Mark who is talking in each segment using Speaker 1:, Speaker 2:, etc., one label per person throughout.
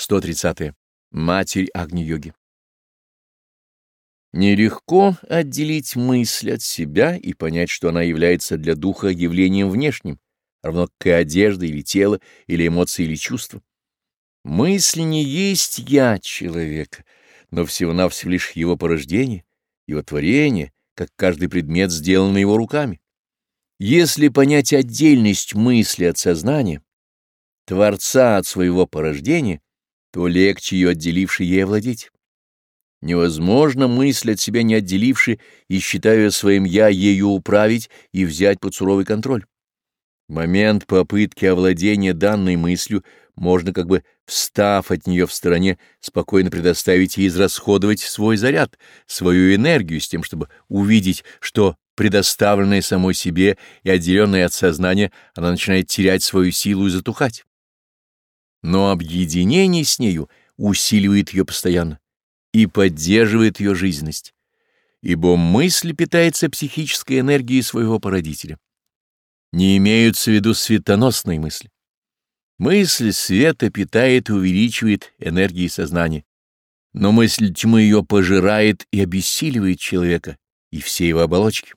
Speaker 1: 130. -е. Матерь Агни-йоги. Нелегко отделить мысль от себя и понять, что она является для духа явлением внешним, равно как и одежда или тело, или эмоции или чувства. Мысль не есть «я» человека, но всего-навсего лишь его порождение, его творение, как каждый предмет, сделанный его руками. Если понять отдельность мысли от сознания, Творца от своего порождения — то легче ее отделивший ей владеть? Невозможно мысль от себя не отделивши и, считая своим «я», ею управить и взять под суровый контроль. Момент попытки овладения данной мыслью можно, как бы встав от нее в стороне, спокойно предоставить и израсходовать свой заряд, свою энергию с тем, чтобы увидеть, что предоставленная самой себе и отделенная от сознания, она начинает терять свою силу и затухать но объединение с нею усиливает ее постоянно и поддерживает ее жизненность, ибо мысль питается психической энергией своего породителя. Не имеются в виду светоносные мысли. Мысль света питает и увеличивает энергии сознания, но мысль тьмы ее пожирает и обессиливает человека и все его оболочки.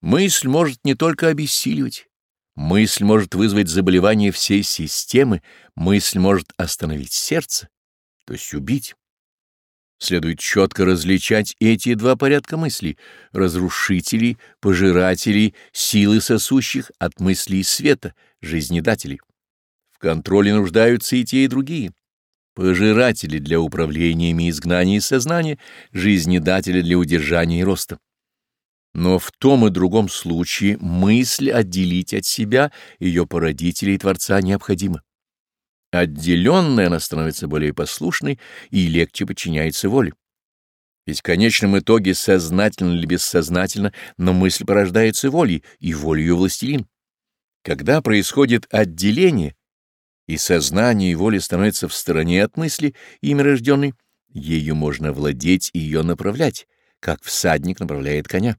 Speaker 1: Мысль может не только обессиливать, Мысль может вызвать заболевание всей системы, мысль может остановить сердце, то есть убить. Следует четко различать эти два порядка мыслей — разрушителей, пожирателей, силы сосущих от мыслей света, жизнедателей. В контроле нуждаются и те, и другие. Пожиратели для управления ими изгнания сознания, жизнедатели для удержания и роста. Но в том и другом случае мысль отделить от себя ее породителей и Творца необходима. Отделенная она становится более послушной и легче подчиняется воле. Ведь в конечном итоге, сознательно или бессознательно, но мысль порождается волей, и волею властелин. Когда происходит отделение, и сознание и воля становятся в стороне от мысли, ими рожденной, ею можно владеть и ее направлять, как всадник направляет коня.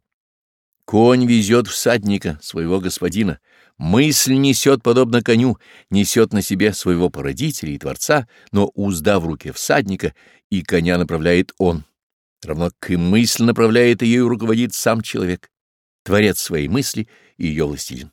Speaker 1: Конь везет всадника, своего господина. Мысль несет, подобно коню, несет на себе своего породителя и Творца, но узда в руке всадника, и коня направляет он. Равно к и мысль направляет ее и руководит сам человек, творец своей мысли и ее властелин.